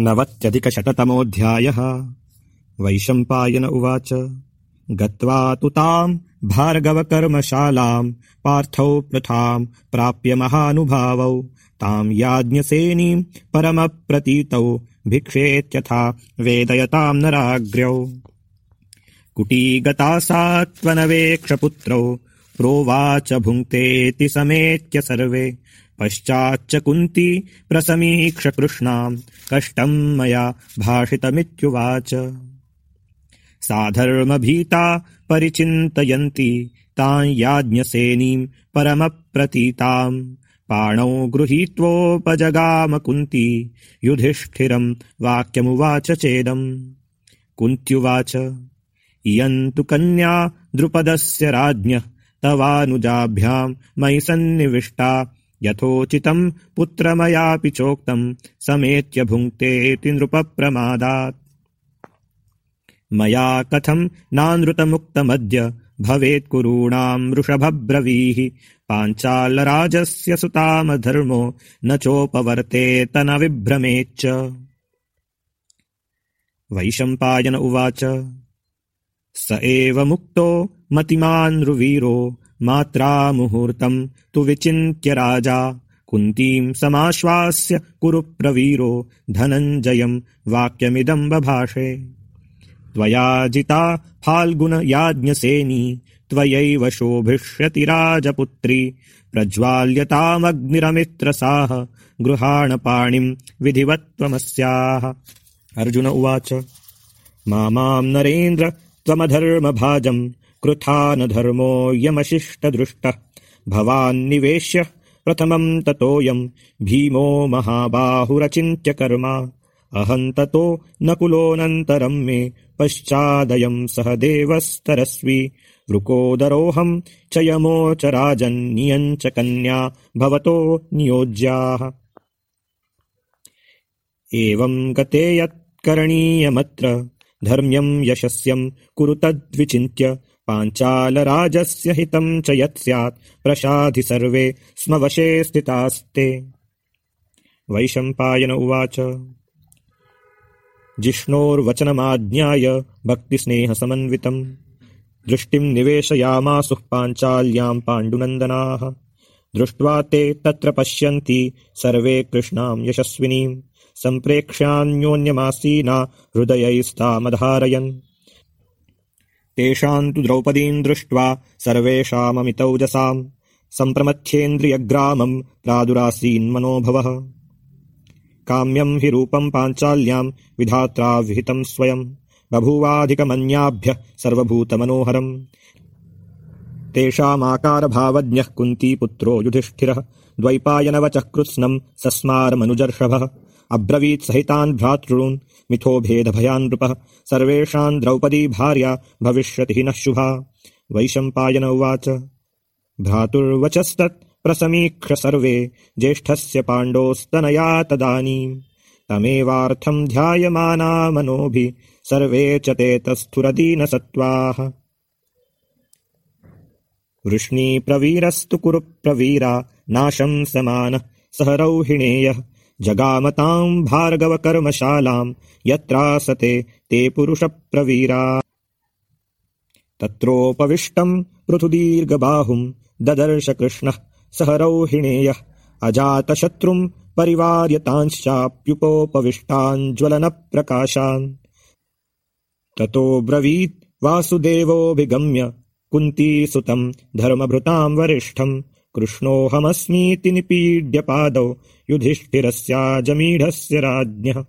नवत्यधिकशततमोऽध्यायः। वैशम्पायन उवाच। गत्वा तु ताम् भार्गवकर्मशालाम् पार्थौ पृथाम् प्राप्य महानुभावौ ताम् याज्ञसेनीम् परमप्रतीतौ भिक्षेत्यथा वेदयताम् नराग्र्यौ। कुटीगता सा त्वनवेक्षपुत्रौ प्रोवाच भुङ्क्तेति समेत्य सर्वे पश्चाच्च कुन्ती प्रसमीक्ष कृष्णाम् कष्टम् मया भाषितमित्युवाच। साधर्मभीता परिचिन्तयन्ती ताम् याज्ञसेनीम् परमप्रतीताम्। पाणौ गृहीत्वोपजगाम कुन्ती युधिष्ठिरम् वाक्यमुवाच चेदम्। कुन्त्युवाच इयम् तु कन्या द्रुपदस्य राज्ञः तवानुजाभ्याम् मयि सन्निविष्टा यथोचितम् पुत्रमयापि चोक्तम् समेत्य भुङ्क्तेति नृपप्रमादात्। मया कथम् नानृतमुक्तमद्य भवेत्कुरूणाम् वृषभब्रवीः पाञ्चालराजस्य सुतामधर्मो न चोपवर्तेत न विभ्रमेच्च। वैशम्पायन उवाच स एव मुक्तो मतिमानृवीरो मात्रा मुहूर्तम् तु विचिन्त्य राजा। कुन्तीम् समाश्वास्य कुरु प्रवीरो धनञ्जयम् वाक्यमिदम् बभाषे। त्वया जिता फाल्गुनयाज्ञसेनी त्वयैव शोभिष्यति राजपुत्री। प्रज्वाल्यतामग्निरमित्रसाह गृहाणपाणिम् विधिवत्त्वमस्याः। अर्जुन उवाच मामाम् नरेन्द्र त्वमधर्मभाजम् कृथा न धर्मोऽयमशिष्टदृष्टः भवान्निवेश्य प्रथमम् ततोऽयम् भीमो महाबाहुरचिन्त्य कर्मा अहम् ततो न कुलोऽनन्तरम् मे पश्चादयम् सह देवस्तरस्वी। वृकोदरोऽहम् च यमो च राजन्नियम् च कन्या भवतो नियोज्याः। एवम् गते यत्करणीयमत्र धर्म्यम् यशस्यम् कुरु तद्विचिन्त्य पाञ्चालराजस्य हितम् च यत् स्यात् प्रसाधि सर्वे स्म वशे स्थितास्ते। वैशम्पायन उवाच। जिष्णोर्वचनमाज्ञाय भक्तिस्नेहसमन्वितम्। दृष्टिम् निवेशयामासुः पाञ्चाल्याम् पाण्डुनन्दनाः। दृष्ट्वा ते तत्र पश्यन्ति सर्वे कृष्णाम् यशस्विनीम् सम्प्रेक्ष्यान्योन्यमासीना हृदयैस्तामधारयन् तेषाम् तु द्रौपदीम् दृष्ट्वा सर्वेषाममितौजसाम् सम्प्रमथ्येन्द्रियग्रामम् प्रादुरासीन्मनोभवः काम्यम् हि रूपम् पाञ्चाल्याम् विधात्रा विहितम् स्वयम्। बभूवाधिकमन्याभ्यः सर्वभूतमनोहरम्। तेषामाकारभावज्ञः कुन्तीपुत्रो युधिष्ठिरः। द्वैपायनवचः कृत्स्नम् सस्मारमनुजर्षभः अब्रवीत् सहितान् भ्रातॄन्। मिथो भेदभयान् नृपः। सर्वेषाम् द्रौपदी भार्या भविष्यति नः शुभा। वैशम्पायन उवाच। भ्रातुर्वचस्तत् प्रसमीक्ष सर्वे। ज्येष्ठस्य पाण्डोस्तनया तदानीम्। तमेवार्थम् ध्यायमाना मनोभिः। सर्वे च ते तस्थुरदीनसत्त्वाः वृष्णीप्रवीरस्तु कुरु प्रवीरा नाशम् समानः। सह रौहिणेयः जगामताम् भार्गवकर्मशालाम् यत्रासते ते पुरुषप्रवीरा। तत्रोपविष्टम् पृथुदीर्घबाहुम् ददर्श कृष्णः सह रौहिणेयः अजातशत्रुम् परिवार्यतांश्चाप्युपोपविष्टाञ्ज्वलनप्रकाशान्। ततो ब्रवीत् वासुदेवोऽभिगम्य कुन्तीसुतम् धर्मभृताम् वरिष्ठम् कृष्णोऽहमस्मीति निपीड्य पादौ युधिष्ठिरस्याजमीढस्य राज्ञः।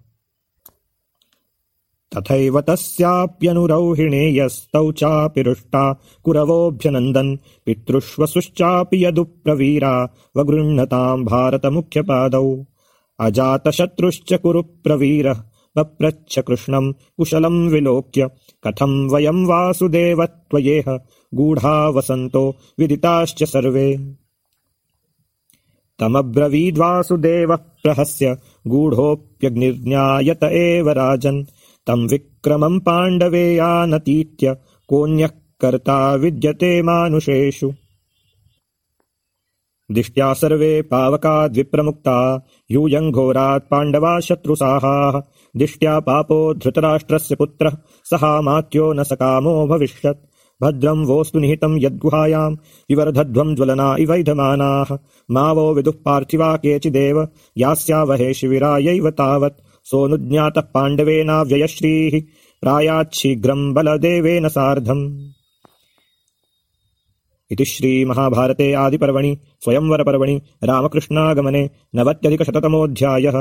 तथैव तस्याप्यनुरौहिणेयस्तौ चापि रुष्टा कुरवोऽभ्यनन्दन् पितृष्वसुश्चापि यदुप्रवीरा वगृह्णताम् भारतमुख्यपादौ। अजातशत्रुश्च कुरु प्रवीरः पप्रच्छ कृष्णम् कुशलम् विलोक्य कथम् वयम् वासुदेव त्वयेह गूढा वसन्तो विदिताश्च सर्वे तमब्रवीद्वासुदेवः प्रहस्य गूढोऽप्यग्निर्ज्ञायत एव राजन्। तम् विक्रमम् पाण्डवेयानतीत्य कोऽन्यः कर्ता विद्यते मानुषेषु। दिष्ट्या सर्वे पावकाद्विप्रमुक्ता यूयम् घोरात् पाण्डवा शत्रुसाहाः। दिष्ट्या पापो धृतराष्ट्रस्य पुत्रः सहामात्यो न सकामो भविष्यत् भद्रम् वोऽस्तु निहितम् यद्गुहायाम् विवर्धध्वम् ज्वलना इवैधमानाः। मा वो विदुः पार्थिवा केचिदेव यास्यावहे शिविरायैव तावत्। सोऽनुज्ञातः पाण्डवेनाव्ययश्रीः प्रायाच्छीघ्रम् बलदेवेन सार्धम्। इति श्रीमहाभारते आदिपर्वणि स्वयंवरपर्वणि रामकृष्णागमने नवत्यधिकशततमोऽध्यायः